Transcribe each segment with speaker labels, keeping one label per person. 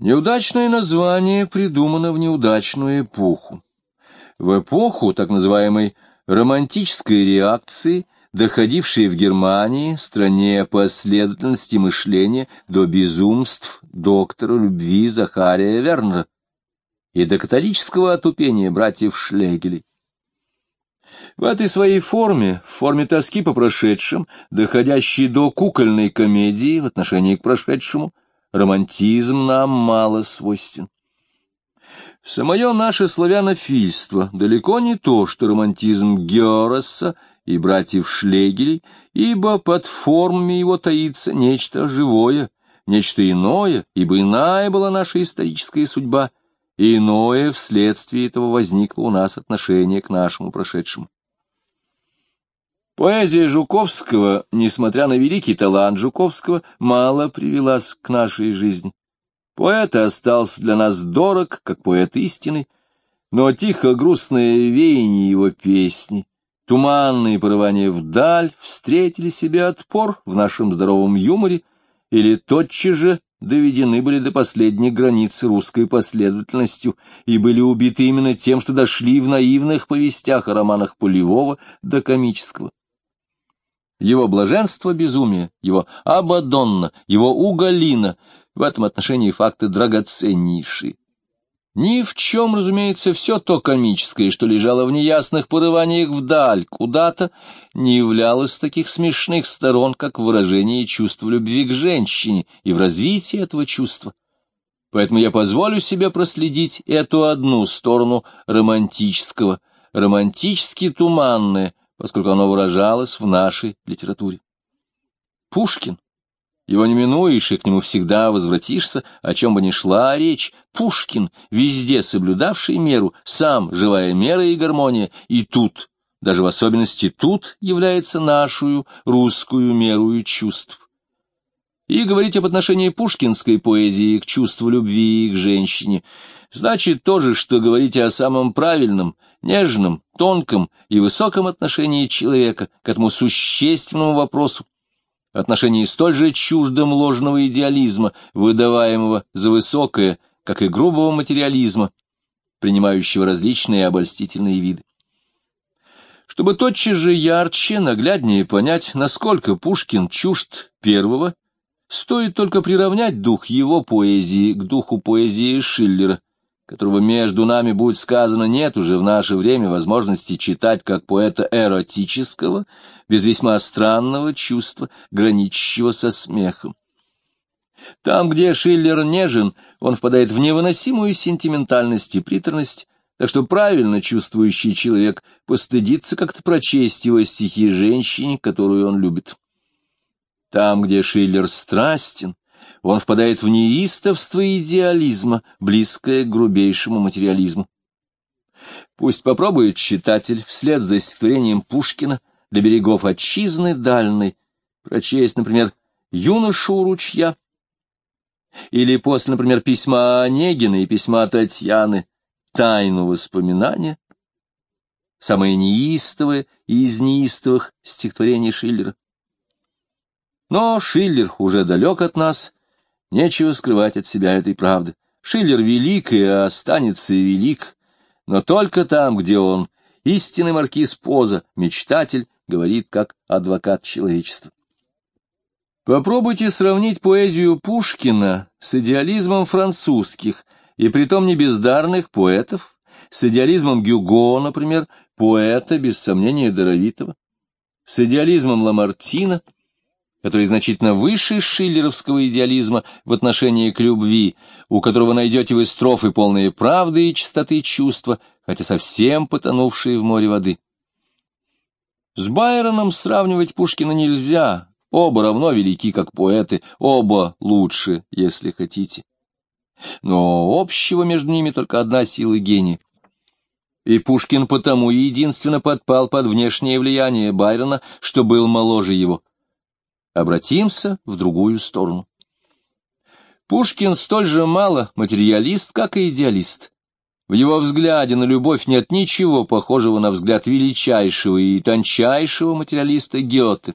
Speaker 1: Неудачное название придумано в неудачную эпоху. В эпоху так называемой романтической реакции, доходившей в Германии, стране последовательности мышления, до безумств доктора любви Захария Вернера и до католического отупения братьев Шлегелей. В этой своей форме, в форме тоски по прошедшим, доходящей до кукольной комедии в отношении к прошедшему, романтизм нам мало свойствен. Самое наше славянофильство далеко не то, что романтизм Геораса и братьев Шлегелей, ибо под формами его таится нечто живое, нечто иное, ибо иная была наша историческая судьба, и иное вследствие этого возникло у нас отношение к нашему прошедшему. Поэзия Жуковского, несмотря на великий талант Жуковского, мало привелась к нашей жизни. Поэт остался для нас дорог, как поэт истины, но тихо-грустное веяние его песни, туманные порывания вдаль встретили себе отпор в нашем здоровом юморе или тотчас же доведены были до последней границы русской последовательностью и были убиты именно тем, что дошли в наивных повестях о романах Полевого до комического его блаженство безумия, его абадонна, его уголина — в этом отношении факты драгоценнейшие. Ни в чем, разумеется, все то комическое, что лежало в неясных порываниях вдаль, куда-то, не являлось таких смешных сторон, как выражение чувства любви к женщине и в развитии этого чувства. Поэтому я позволю себе проследить эту одну сторону романтического, романтически туманное, поскольку оно выражалось в нашей литературе. Пушкин, его не минуешь, и к нему всегда возвратишься, о чем бы ни шла речь. Пушкин, везде соблюдавший меру, сам живая мера и гармония, и тут, даже в особенности тут, является нашу русскую меру чувств. И говорить об отношении пушкинской поэзии к чувству любви к женщине значит то же, что говорить о самом правильном, нежном, тонком и высоком отношении человека к этому существенному вопросу, отношении столь же чуждом ложного идеализма, выдаваемого за высокое, как и грубого материализма, принимающего различные обольстительные виды. Чтобы тотчас же ярче, нагляднее понять, насколько Пушкин чужд первого, стоит только приравнять дух его поэзии к духу поэзии Шиллера, которого между нами будет сказано нет уже в наше время возможности читать как поэта эротического, без весьма странного чувства, граничащего со смехом. Там, где Шиллер нежен, он впадает в невыносимую сентиментальность и приторность, так что правильно чувствующий человек постыдится как-то прочесть его стихи женщине, которую он любит. Там, где Шиллер страстен, он впадает в неистовство идеализма, близкое к грубейшему материализму. Пусть попробует читатель вслед за стихотворением Пушкина для берегов отчизны дальной прочесть, например, «Юношу ручья» или после, например, письма Онегина и письма Татьяны «Тайну воспоминания», самое неистовое из неистовых стихотворений Шиллера. Но Шиллер уже далек от нас, Нечего скрывать от себя этой правды. Шиллер велик и останется велик, но только там, где он, истинный маркиз Поза, мечтатель, говорит как адвокат человечества. Попробуйте сравнить поэзию Пушкина с идеализмом французских, и притом не бездарных поэтов, с идеализмом Гюго, например, поэта, без сомнения, даровитого, с идеализмом Ламартина, который значительно выше шиллеровского идеализма в отношении к любви, у которого найдете вы строфы полные правды и чистоты чувства, хотя совсем потонувшие в море воды. С Байроном сравнивать Пушкина нельзя, оба равно велики, как поэты, оба лучше, если хотите. Но общего между ними только одна сила гения. И Пушкин потому единственно подпал под внешнее влияние Байрона, что был моложе его — обратимся в другую сторону. Пушкин столь же мало материалист, как и идеалист. В его взгляде на любовь нет ничего похожего на взгляд величайшего и тончайшего материалиста Гёте.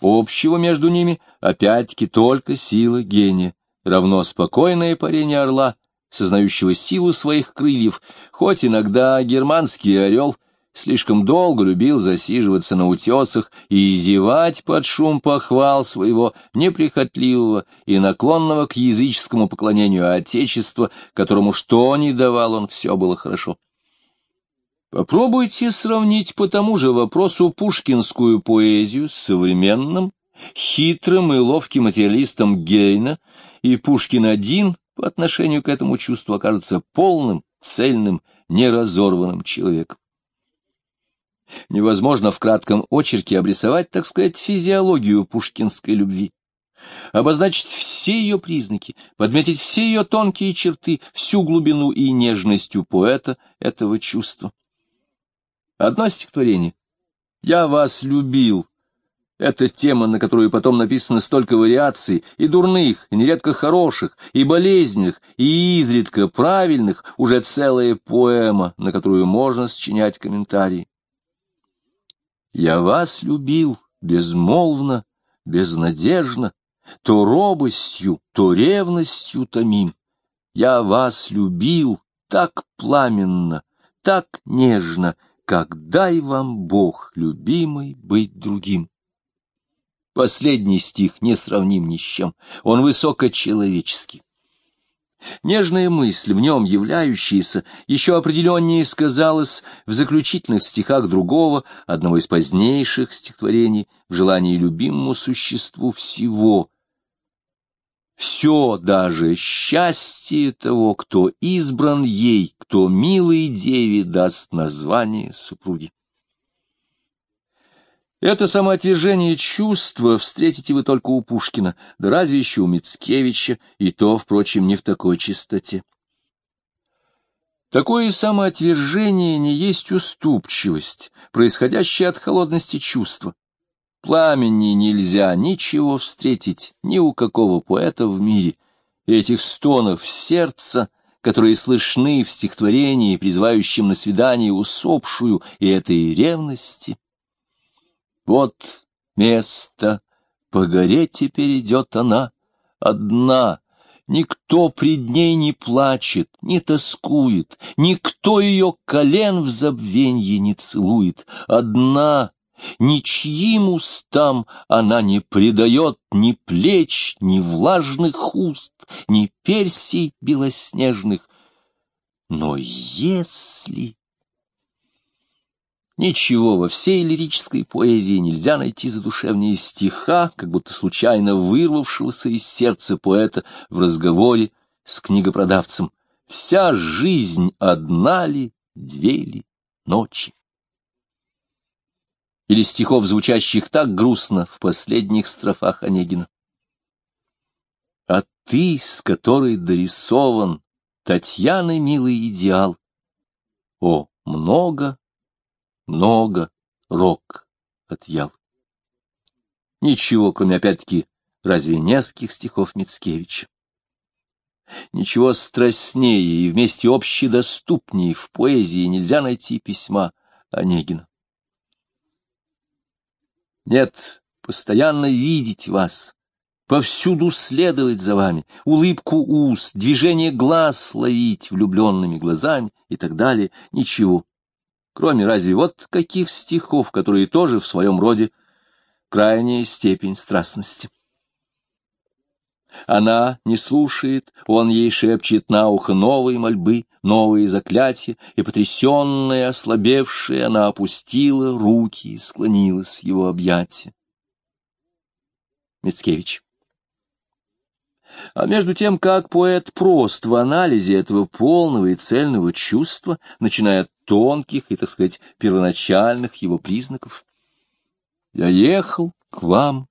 Speaker 1: Общего между ними, опять-таки, только сила гения. равно спокойное парение орла, сознающего силу своих крыльев, хоть иногда германский орел слишком долго любил засиживаться на утесах и зевать под шум похвал своего неприхотливого и наклонного к языческому поклонению Отечества, которому что ни давал он, все было хорошо. Попробуйте сравнить по тому же вопросу пушкинскую поэзию с современным, хитрым и ловким материалистом Гейна, и Пушкин один по отношению к этому чувству окажется полным, цельным, неразорванным человеком. Невозможно в кратком очерке обрисовать, так сказать, физиологию пушкинской любви, обозначить все ее признаки, подметить все ее тонкие черты, всю глубину и нежность у поэта этого чувства. Одно стихотворение «Я вас любил» Это тема, на которую потом написано столько вариаций, и дурных, и нередко хороших, и болезненных, и изредка правильных, уже целая поэма, на которую можно сочинять комментарии. Я вас любил безмолвно, безнадежно, то робостью, то ревностью томим. Я вас любил так пламенно, так нежно, как дай вам Бог, любимый, быть другим. Последний стих не сравним ни с чем, он высокочеловеческий. Нежная мысль, в нем являющаяся, еще определеннее сказалась в заключительных стихах другого, одного из позднейших стихотворений, в желании любимому существу всего. Все даже счастье того, кто избран ей, кто милой деве даст название супруги. Это самоотвержение чувства встретите вы только у Пушкина, да разве еще у Мицкевича, и то, впрочем, не в такой чистоте. Такое самоотвержение не есть уступчивость, происходящая от холодности чувства. Пламени нельзя ничего встретить ни у какого поэта в мире. Этих стонов сердца, которые слышны в стихотворении, призывающем на свидание усопшую, и этой ревности — вот место, по горе теперь идет она, одна, Никто пред ней не плачет, не тоскует, Никто ее колен в забвенье не целует. Одна, ничьим устам она не предает Ни плеч, ни влажных уст, ни персей белоснежных. Но если... Ничего во всей лирической поэзии нельзя найти задушевнее стиха, как будто случайно вырвавшегося из сердца поэта в разговоре с книгопродавцем. Вся жизнь одна ли, две ли ночи? Или стихов, звучащих так грустно в последних строфах Онегина. А ты, с которой дорисован Татьяны милый идеал, о, много много рок отъял. Ничего, кроме опять-таки разве нескольких стихов Мицкевича. Ничего страстнее и вместе общедоступнее в поэзии нельзя найти письма Онегина. Нет, постоянно видеть вас, повсюду следовать за вами, улыбку уст, движение глаз ловить влюбленными глазами и так далее, ничего кроме разве вот каких стихов, которые тоже в своем роде крайняя степень страстности. Она не слушает, он ей шепчет на ухо новые мольбы, новые заклятия, и, потрясенная, ослабевшая, она опустила руки и склонилась в его объятия. Мицкевич а между тем, как поэт прост в анализе этого полного и цельного чувства, начиная от тонких и, так сказать, первоначальных его признаков. Я ехал к вам,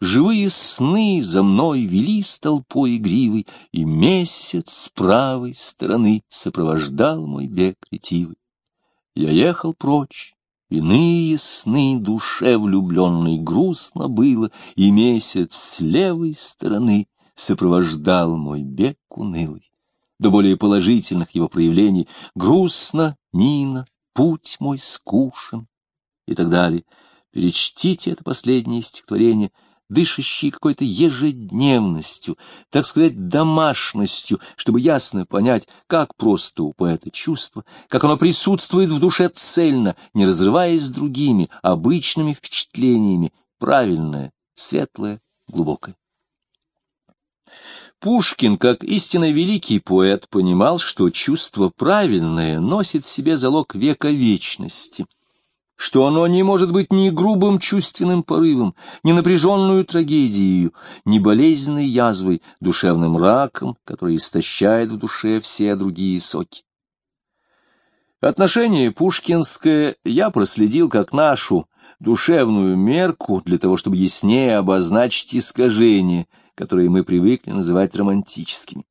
Speaker 1: живые сны за мной вели с толпой игривой, и месяц с правой стороны сопровождал мой бег ретивый. Я ехал прочь, Иные сны душе влюбленной грустно было, И месяц с левой стороны сопровождал мой бег унылый. До более положительных его проявлений «грустно, Нина, путь мой скушен» и так далее. Перечтите это последнее стихотворение дышащие какой-то ежедневностью, так сказать, домашностью, чтобы ясно понять, как просто у поэта чувство, как оно присутствует в душе цельно, не разрываясь с другими обычными впечатлениями, правильное, светлое, глубокое. Пушкин, как истинно великий поэт, понимал, что чувство правильное носит в себе залог века вечности — что оно не может быть ни грубым чувственным порывом, ни напряженную трагедией, ни болезненной язвой, душевным раком, который истощает в душе все другие соки. Отношение пушкинское я проследил как нашу душевную мерку для того, чтобы яснее обозначить искажения, которые мы привыкли называть романтическими.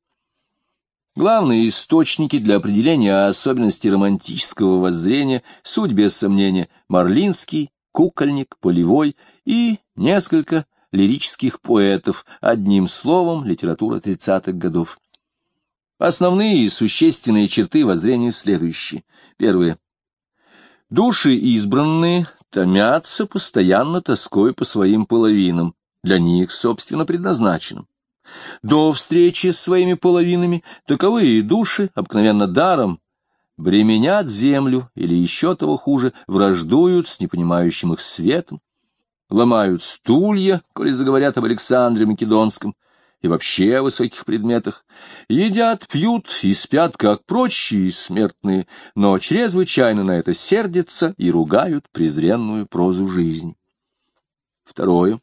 Speaker 1: Главные источники для определения особенностей романтического воззрения — суть, без сомнения, Марлинский, Кукольник, Полевой и несколько лирических поэтов, одним словом, литература тридцатых годов. Основные и существенные черты воззрения следующие. Первое. Души избранные томятся постоянно тоской по своим половинам, для них, собственно, предназначенным. До встречи с своими половинами таковые души, обыкновенно даром, бременят землю или еще того хуже, враждуют с непонимающим их светом, ломают стулья, коли заговорят об Александре Македонском, и вообще о высоких предметах, едят, пьют и спят, как прочие смертные, но чрезвычайно на это сердятся и ругают презренную прозу жизни. Второе.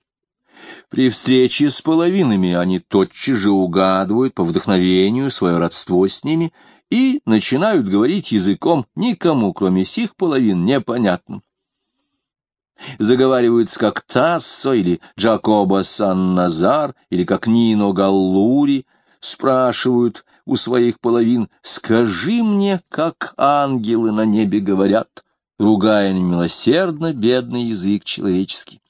Speaker 1: При встрече с половинами они тотчас же угадывают по вдохновению свое родство с ними и начинают говорить языком никому, кроме сих половин, непонятным. Заговариваются как Тассо или Джакобо Сан-Назар или как Нино Галлури, спрашивают у своих половин «Скажи мне, как ангелы на небе говорят», ругая немилосердно бедный язык человеческий.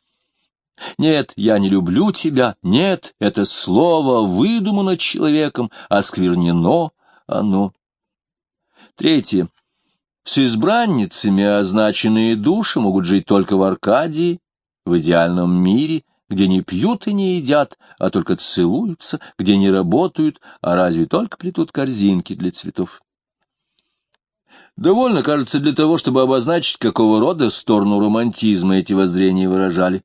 Speaker 1: Нет, я не люблю тебя, нет, это слово выдумано человеком, осквернено оно. Третье. С избранницами означенные души могут жить только в Аркадии, в идеальном мире, где не пьют и не едят, а только целуются, где не работают, а разве только плетут корзинки для цветов. Довольно, кажется, для того, чтобы обозначить, какого рода сторону романтизма эти воззрения выражали.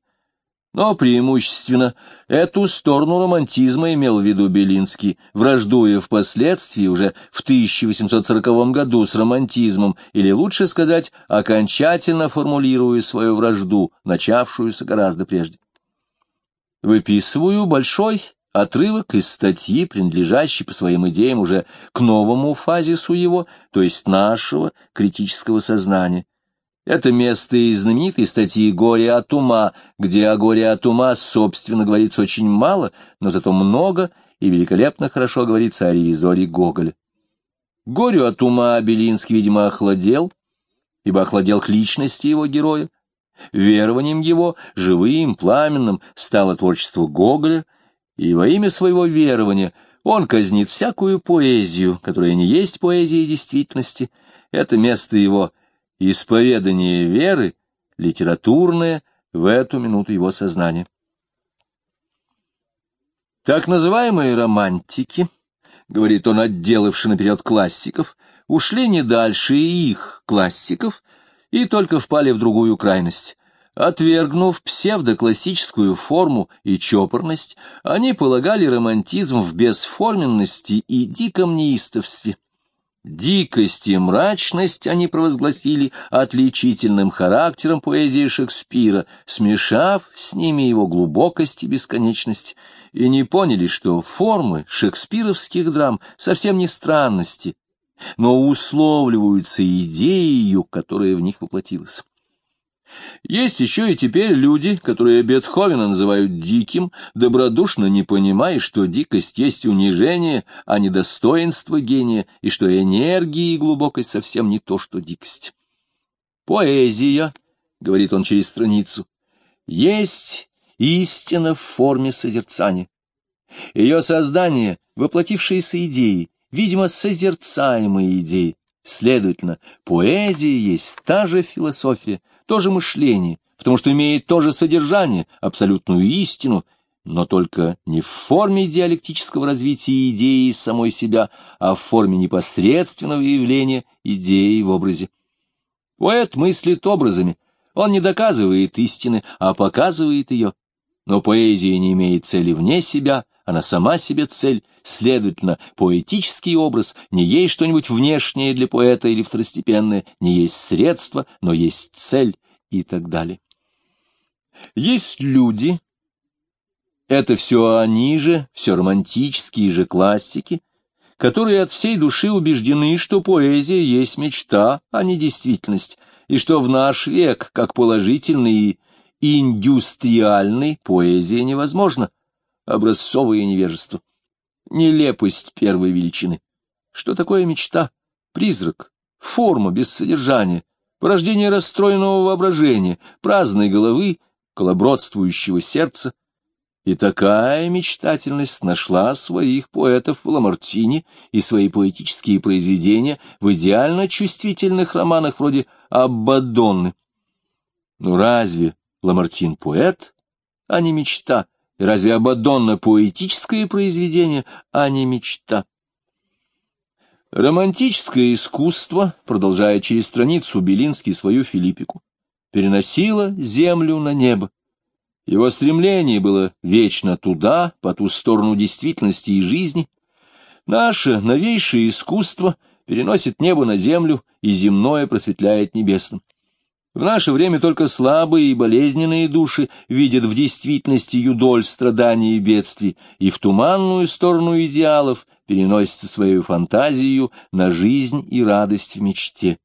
Speaker 1: Но преимущественно эту сторону романтизма имел в виду Белинский, враждуя впоследствии уже в 1840 году с романтизмом, или лучше сказать, окончательно формулируя свою вражду, начавшуюся гораздо прежде. Выписываю большой отрывок из статьи, принадлежащей по своим идеям уже к новому фазису его, то есть нашего критического сознания. Это место из знаменитой статьи «Горе от ума», где о горе от ума, собственно, говорится очень мало, но зато много и великолепно хорошо говорится о ревизоре Гоголя. Горю от ума Белинский, видимо, охладел, ибо охладел к личности его героя. Верованием его, живым, пламенным, стало творчество Гоголя, и во имя своего верования он казнит всякую поэзию, которая не есть поэзия действительности. Это место его — исповедание веры, литературное, в эту минуту его сознания. Так называемые романтики, говорит он, отделавши наперед классиков, ушли не дальше их, классиков, и только впали в другую крайность. Отвергнув псевдоклассическую форму и чопорность, они полагали романтизм в бесформенности и диком неистовстве. Дикость и мрачность они провозгласили отличительным характером поэзии Шекспира, смешав с ними его глубокость и бесконечность, и не поняли, что формы шекспировских драм совсем не странности, но условливаются идеей, которая в них воплотилась. Есть еще и теперь люди, которые Бетховена называют диким, добродушно не понимая, что дикость есть унижение, а не достоинство гения, и что энергия и глубокость совсем не то, что дикость. «Поэзия», — говорит он через страницу, — «есть истина в форме созерцания. Ее создание — воплотившиеся идеи, видимо, созерцаемые идеи. Следовательно, поэзия есть та же философия, то же мышление, потому что имеет то же содержание, абсолютную истину, но только не в форме диалектического развития идеи самой себя, а в форме непосредственного явления идеи в образе. Поэт мыслит образами, он не доказывает истины, а показывает ее. Но поэзия не имеет цели вне себя, она сама себе цель, следовательно, поэтический образ не есть что-нибудь внешнее для поэта или второстепенное, не есть средство, но есть цель и так далее. Есть люди, это все они же, все романтические же классики, которые от всей души убеждены, что поэзия есть мечта, а не действительность, и что в наш век, как положительный и индустриальный, поэзия невозможна, образцовое невежество, нелепость первой величины. Что такое мечта? Призрак, форма без содержания, порождение расстроенного воображения, праздной головы, колобродствующего сердца, и такая мечтательность нашла своих поэтов в Ламартине и свои поэтические произведения в идеально чувствительных романах вроде «Аббадонны». Но разве Ламартин поэт, а не мечта? И разве Абадонна поэтическое произведение, а не мечта? Романтическое искусство, продолжая через страницу Белинский свою Филиппику, переносило землю на небо. Его стремление было вечно туда, по ту сторону действительности и жизни. Наше новейшее искусство переносит небо на землю, и земное просветляет небесным. В наше время только слабые и болезненные души видят в действительности юдоль страданий и бедствий, и в туманную сторону идеалов переносятся свою фантазию на жизнь и радость в мечте.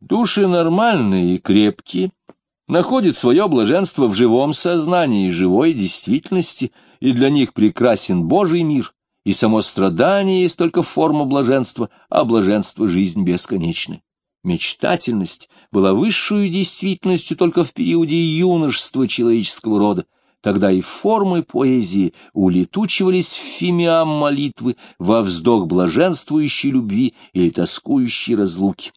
Speaker 1: Души нормальные и крепкие — находят свое блаженство в живом сознании, живой действительности, и для них прекрасен Божий мир, и само страдание есть только форма блаженства, а блаженство — жизнь бесконечная. Мечтательность была высшую действительностью только в периоде юношества человеческого рода, тогда и формы поэзии улетучивались в фимиам молитвы во вздох блаженствующей любви или тоскующей разлуки.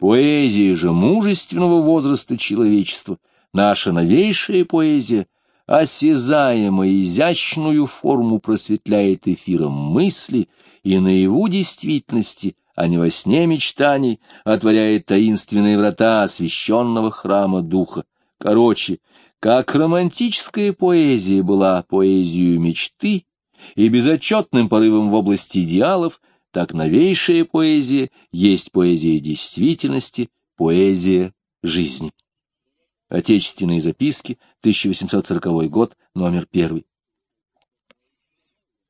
Speaker 1: Поэзия же мужественного возраста человечества, наша новейшая поэзия, осязаемо изящную форму просветляет эфиром мысли и наяву действительности, а не во сне мечтаний, отворяет таинственные врата освященного храма духа. Короче, как романтическая поэзия была поэзией мечты и безотчетным порывом в области идеалов, так новейшая поэзия есть поэзия действительности, поэзия жизни. Отечественные записки, 1840 год, номер первый.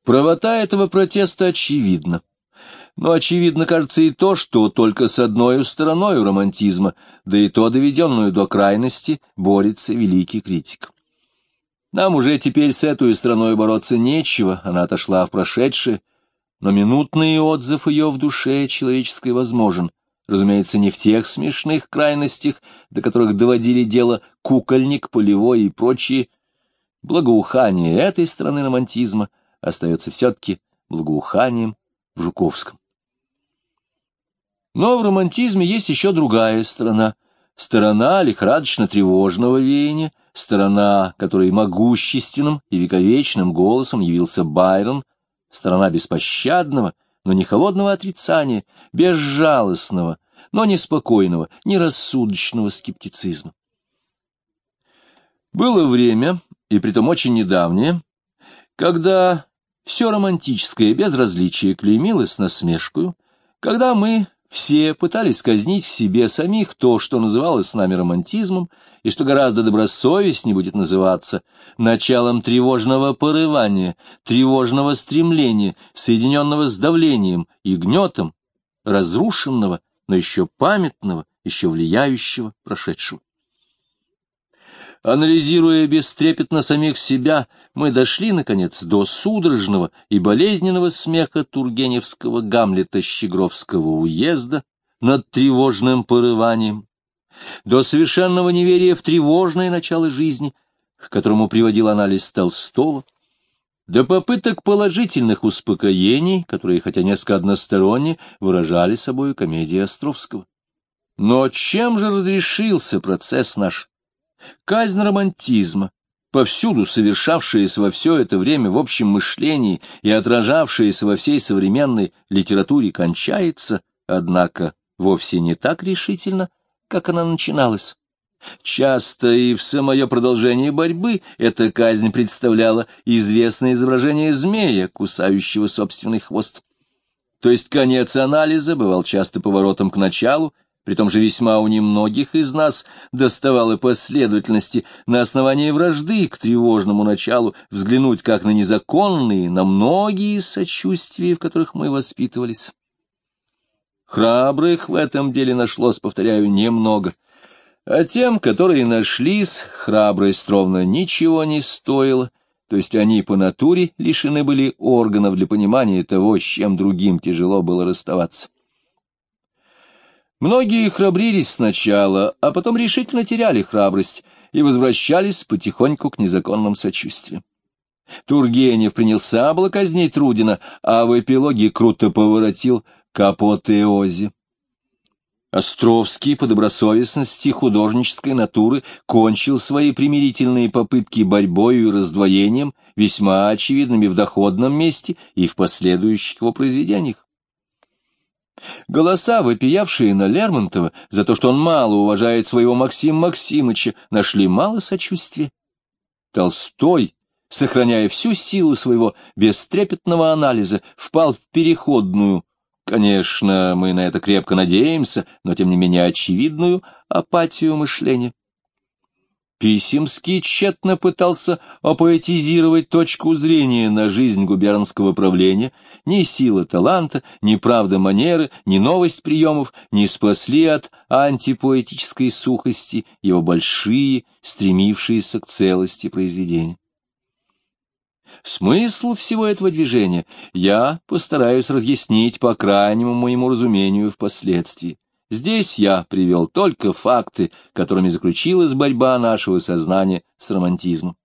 Speaker 1: Правота этого протеста очевидна. Но очевидно, кажется, и то, что только с одной стороной романтизма, да и то доведенную до крайности, борется великий критик. Нам уже теперь с этой страной бороться нечего, она отошла в прошедшее, но минутный отзыв ее в душе человеческой возможен, разумеется, не в тех смешных крайностях, до которых доводили дело кукольник, полевой и прочие. Благоухание этой страны романтизма остается все-таки благоуханием в Жуковском. Но в романтизме есть еще другая сторона, сторона лихорадочно-тревожного веяния, сторона, которой могущественным и вековечным голосом явился Байрон — сторона беспощадного, но не холодного отрицания, безжалостного, но неспокойного, нерассудочного скептицизма. Было время, и притом очень недавнее, когда все романтическое безразличие клеймилось насмешкою, когда мы все пытались казнить в себе самих то, что называлось с нами романтизмом, и что гораздо добросовестнее будет называться началом тревожного порывания, тревожного стремления, соединенного с давлением и гнетом разрушенного, но еще памятного, еще влияющего прошедшего. Анализируя бестрепетно самих себя, мы дошли, наконец, до судорожного и болезненного смеха Тургеневского Гамлета Щегровского уезда над тревожным порыванием, до совершенного неверия в тревожное начало жизни, к которому приводил анализ Толстого, до попыток положительных успокоений, которые, хотя несколько односторонне, выражали собой комедии Островского. Но чем же разрешился процесс наш? Казнь романтизма, повсюду совершавшаяся во все это время в общем мышлении и отражавшаяся во всей современной литературе, кончается, однако, вовсе не так решительно, как она начиналась. Часто и в самое продолжение борьбы эта казнь представляла известное изображение змея, кусающего собственный хвост. То есть конец анализа бывал часто поворотом к началу, при том же весьма у немногих из нас доставало последовательности на основании вражды к тревожному началу взглянуть как на незаконные, на многие сочувствия, в которых мы воспитывались. Храбрых в этом деле нашлось, повторяю, немного. А тем, которые нашлись, храбрость ровно ничего не стоила, то есть они по натуре лишены были органов для понимания того, с чем другим тяжело было расставаться. Многие храбрились сначала, а потом решительно теряли храбрость и возвращались потихоньку к незаконным сочувствиям. Тургенев принялся было казнить Трудина, а в эпилоге круто поворотил к апотеозе. Островский по добросовестности художнической натуры кончил свои примирительные попытки борьбою и раздвоением, весьма очевидными в доходном месте и в последующих его произведениях. Голоса, вопиявшие на Лермонтова за то, что он мало уважает своего Максима Максимыча, нашли мало сочувствия. Толстой, сохраняя всю силу своего бестрепетного анализа, впал в переходную, конечно, мы на это крепко надеемся, но тем не менее очевидную апатию мышления. Писемский тщетно пытался опоэтизировать точку зрения на жизнь губернского правления. Ни сила таланта, ни правда манеры, ни новость приемов не спасли от антипоэтической сухости его большие, стремившиеся к целости произведения. Смысл всего этого движения я постараюсь разъяснить по крайнему моему разумению впоследствии. Здесь я привел только факты, которыми заключилась борьба нашего сознания с романтизмом.